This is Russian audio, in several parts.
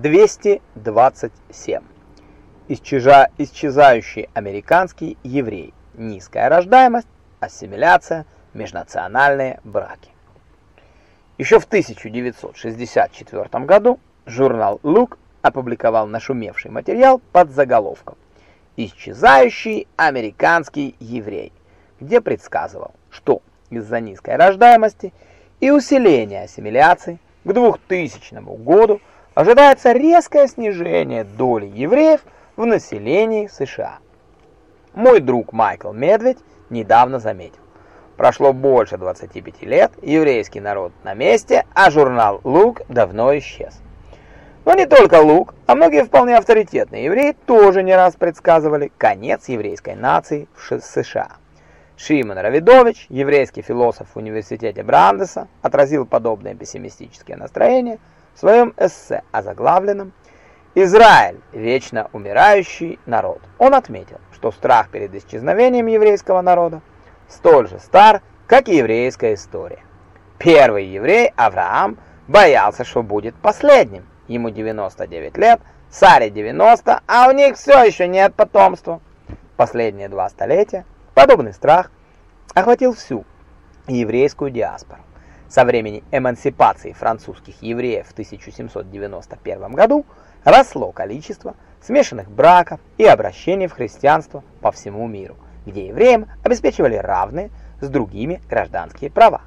227. Исчеза... Исчезающий американский еврей. Низкая рождаемость, ассимиляция, межнациональные браки. Еще в 1964 году журнал Look опубликовал нашумевший материал под заголовком «Исчезающий американский еврей», где предсказывал, что из-за низкой рождаемости и усиления ассимиляции к 2000 году ожидается резкое снижение доли евреев в населении США. Мой друг Майкл Медведь недавно заметил. Прошло больше 25 лет, еврейский народ на месте, а журнал «Лук» давно исчез. Но не только Лук, а многие вполне авторитетные евреи тоже не раз предсказывали конец еврейской нации в США. Шимон Равидович, еврейский философ в университете Брандеса, отразил подобные пессимистические настроения в своем эссе заглавленном «Израиль – вечно умирающий народ». Он отметил, что страх перед исчезновением еврейского народа столь же стар, как и еврейская история. Первый еврей, Авраам, боялся, что будет последним. Ему 99 лет, Саре 90, а у них все еще нет потомства. Последние два столетия подобный страх охватил всю еврейскую диаспору. Со времени эмансипации французских евреев в 1791 году росло количество смешанных браков и обращений в христианство по всему миру, где евреям обеспечивали равные с другими гражданские права.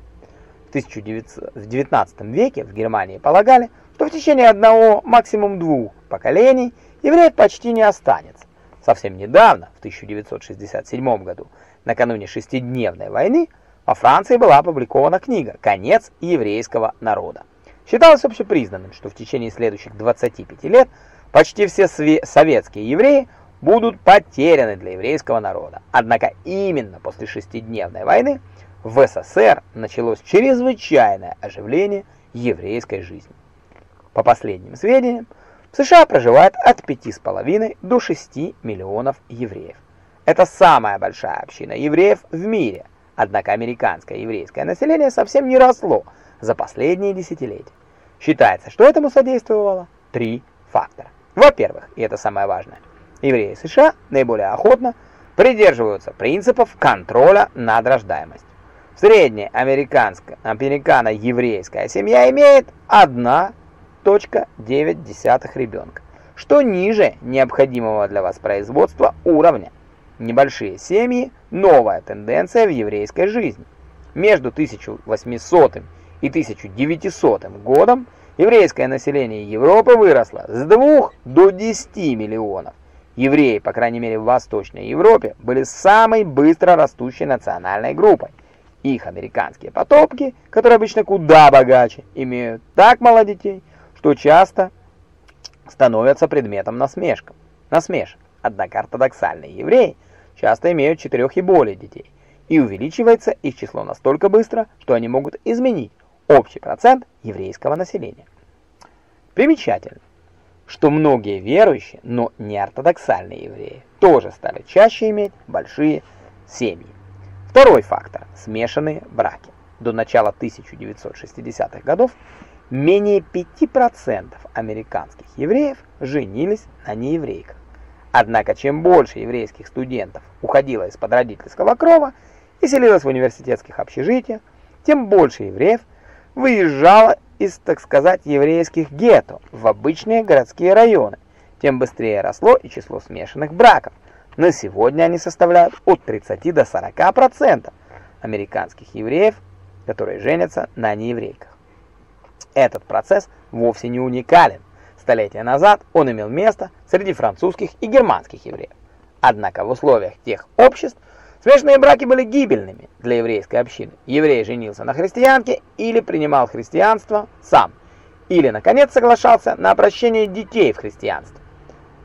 В 19 веке в Германии полагали, что в течение одного, максимум двух поколений евреев почти не останется. Совсем недавно, в 1967 году, накануне шестидневной войны, во Франции была опубликована книга «Конец еврейского народа». Считалось общепризнанным, что в течение следующих 25 лет почти все советские евреи будут потеряны для еврейского народа. Однако именно после шестидневной войны в СССР началось чрезвычайное оживление еврейской жизни. По последним сведениям, в США проживает от 5,5 до 6 миллионов евреев. Это самая большая община евреев в мире, однако американское еврейское население совсем не росло за последние десятилетия. Считается, что этому содействовало три фактора. Во-первых, и это самое важное, евреи США наиболее охотно придерживаются принципов контроля над рождаемостью. Средняя американо-еврейская семья имеет одна 0,9 ребенка, что ниже необходимого для воспроизводства уровня. Небольшие семьи – новая тенденция в еврейской жизни. Между 1800 и 1900 годом еврейское население Европы выросло с 2 до 10 миллионов. Евреи, по крайней мере в Восточной Европе, были самой быстро растущей национальной группой. Их американские потомки, которые обычно куда богаче, имеют так мало детей – что часто становятся предметом насмешков. насмешек. Однако ортодоксальные евреи часто имеют четырех и более детей, и увеличивается их число настолько быстро, что они могут изменить общий процент еврейского населения. Примечательно, что многие верующие, но не ортодоксальные евреи, тоже стали чаще иметь большие семьи. Второй фактор – смешанные браки. До начала 1960-х годов менее 5% американских евреев женились на нееврейках. Однако, чем больше еврейских студентов уходило из-под родительского крова и селилось в университетских общежитиях, тем больше евреев выезжало из, так сказать, еврейских гетто в обычные городские районы, тем быстрее росло и число смешанных браков. На сегодня они составляют от 30 до 40% американских евреев, которые женятся на нееврейках. Этот процесс вовсе не уникален. Столетия назад он имел место среди французских и германских евреев. Однако в условиях тех обществ смешанные браки были гибельными для еврейской общины. Еврей женился на христианке или принимал христианство сам, или, наконец, соглашался на обращение детей в христианство.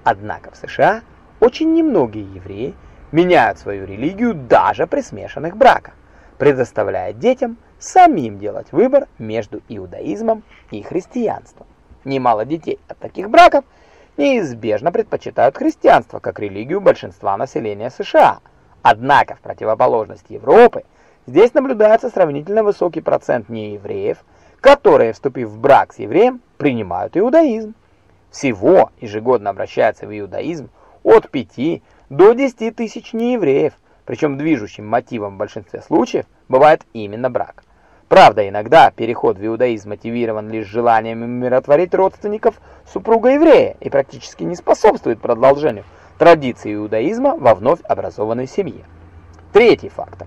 Однако в США очень немногие евреи меняют свою религию даже при смешанных браках, предоставляя детям самим делать выбор между иудаизмом и христианством. Немало детей от таких браков неизбежно предпочитают христианство как религию большинства населения США. Однако, в противоположность Европы, здесь наблюдается сравнительно высокий процент неевреев, которые, вступив в брак с евреем, принимают иудаизм. Всего ежегодно обращается в иудаизм от 5 до 10 тысяч неевреев, причем движущим мотивом в большинстве случаев бывает именно брак. Правда, иногда переход в иудаизм мотивирован лишь желанием умиротворить родственников супруга-еврея и практически не способствует продолжению традиции иудаизма во вновь образованной семье. Третий фактор.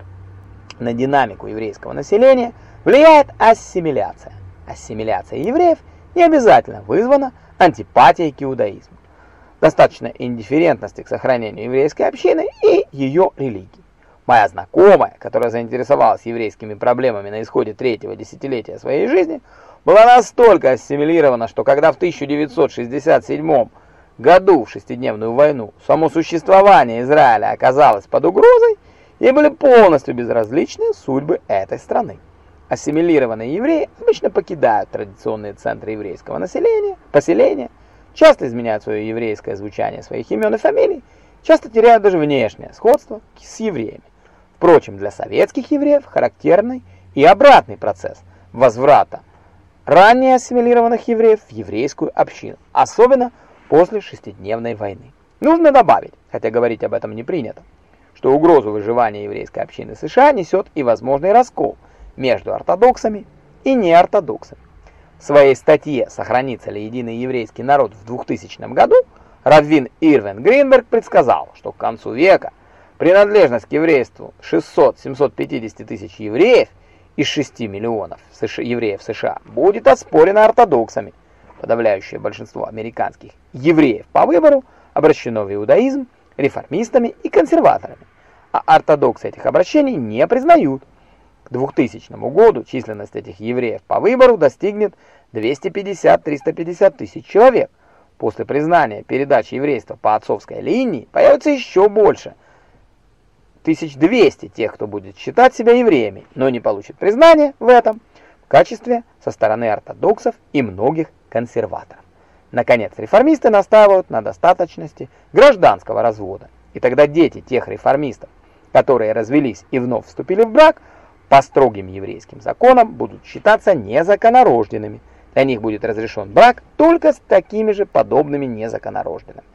На динамику еврейского населения влияет ассимиляция. Ассимиляция евреев не обязательно вызвана антипатией к иудаизму. Достаточно индифферентности к сохранению еврейской общины и ее религии. Моя знакомая, которая заинтересовалась еврейскими проблемами на исходе третьего десятилетия своей жизни, была настолько ассимилирована, что когда в 1967 году в шестидневную войну само существование Израиля оказалось под угрозой, ей были полностью безразличны судьбы этой страны. Ассимилированные евреи обычно покидают традиционные центры еврейского населения, поселения, часто изменяют свое еврейское звучание своих имен и фамилий, часто теряют даже внешнее сходство с евреями. Впрочем, для советских евреев характерный и обратный процесс возврата ранее ассимилированных евреев в еврейскую общину, особенно после шестидневной войны. Нужно добавить, хотя говорить об этом не принято, что угрозу выживания еврейской общины США несет и возможный раскол между ортодоксами и неортодоксами. В своей статье «Сохранится ли единый еврейский народ в 2000 году» Раввин Ирвин Гринберг предсказал, что к концу века – Принадлежность к еврейству 600-750 тысяч евреев из 6 миллионов евреев США будет оспорена ортодоксами. Подавляющее большинство американских евреев по выбору обращено в иудаизм реформистами и консерваторами, а ортодоксы этих обращений не признают. К 2000 году численность этих евреев по выбору достигнет 250-350 тысяч человек. После признания передачи еврейства по отцовской линии появится еще больше – 1200 тех, кто будет считать себя евреями, но не получит признания в этом в качестве со стороны ортодоксов и многих консерваторов. Наконец, реформисты настаивают на достаточности гражданского развода, и тогда дети тех реформистов, которые развелись и вновь вступили в брак, по строгим еврейским законам будут считаться незаконорожденными. Для них будет разрешен брак только с такими же подобными незаконорожденными.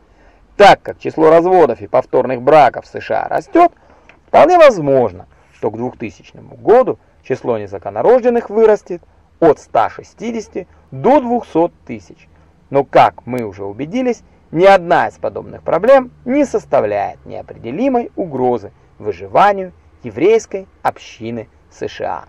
Так как число разводов и повторных браков в США растет, Вполне возможно, что к 2000 году число незаконорожденных вырастет от 160 до 200 тысяч. Но, как мы уже убедились, ни одна из подобных проблем не составляет неопределимой угрозы выживанию еврейской общины США.